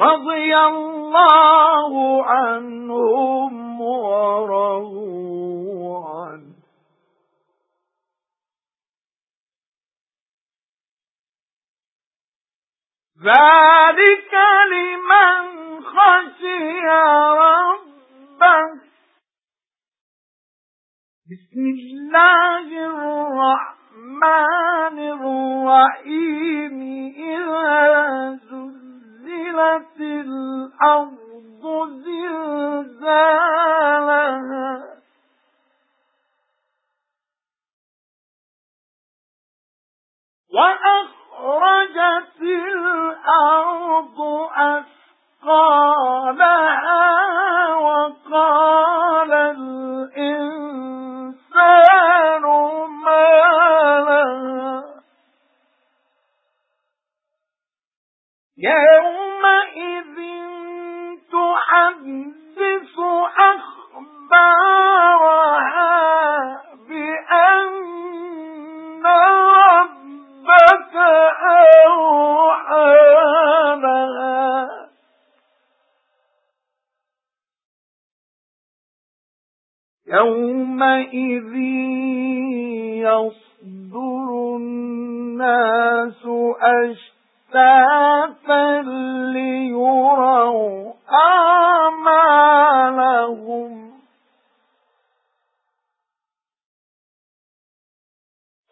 رَضِيَ اللَّهُ عَنْهُمْ وَرَضُوا عَنْهُ. ذَلِكَ لِمَنْ خَشِيَ رَبَّهُ. بِسْمِ اللَّهِ الرَّحْمَنِ الرَّحِيمِ. زُلْزِلَتِ الْأَرْضُ زِلْزَالَهَا. وَأَخْرَجَتِ الْأَرْضُ أَثْقَالَهَا وَقَالَ الْإِنسَانُ مَا لَهَا. يَوْمَئِذٍ تُحَدِّثُ أَخْبَارَهَا بِأَنَّ رَبَّكَ أَوْحَى لَهَا. يَوْمَئِذٍ يَصْدُرُ النَّاسُ أَشْتَاتًا لِيُرَوْا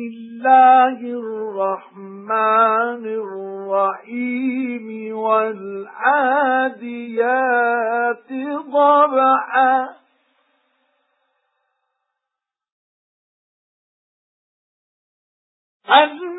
بِسْمِ اللَّهِ الرَّحْمَنِ الرَّحِيمِ وَالْعَادِيَاتِ ضَبْحًا. الموريات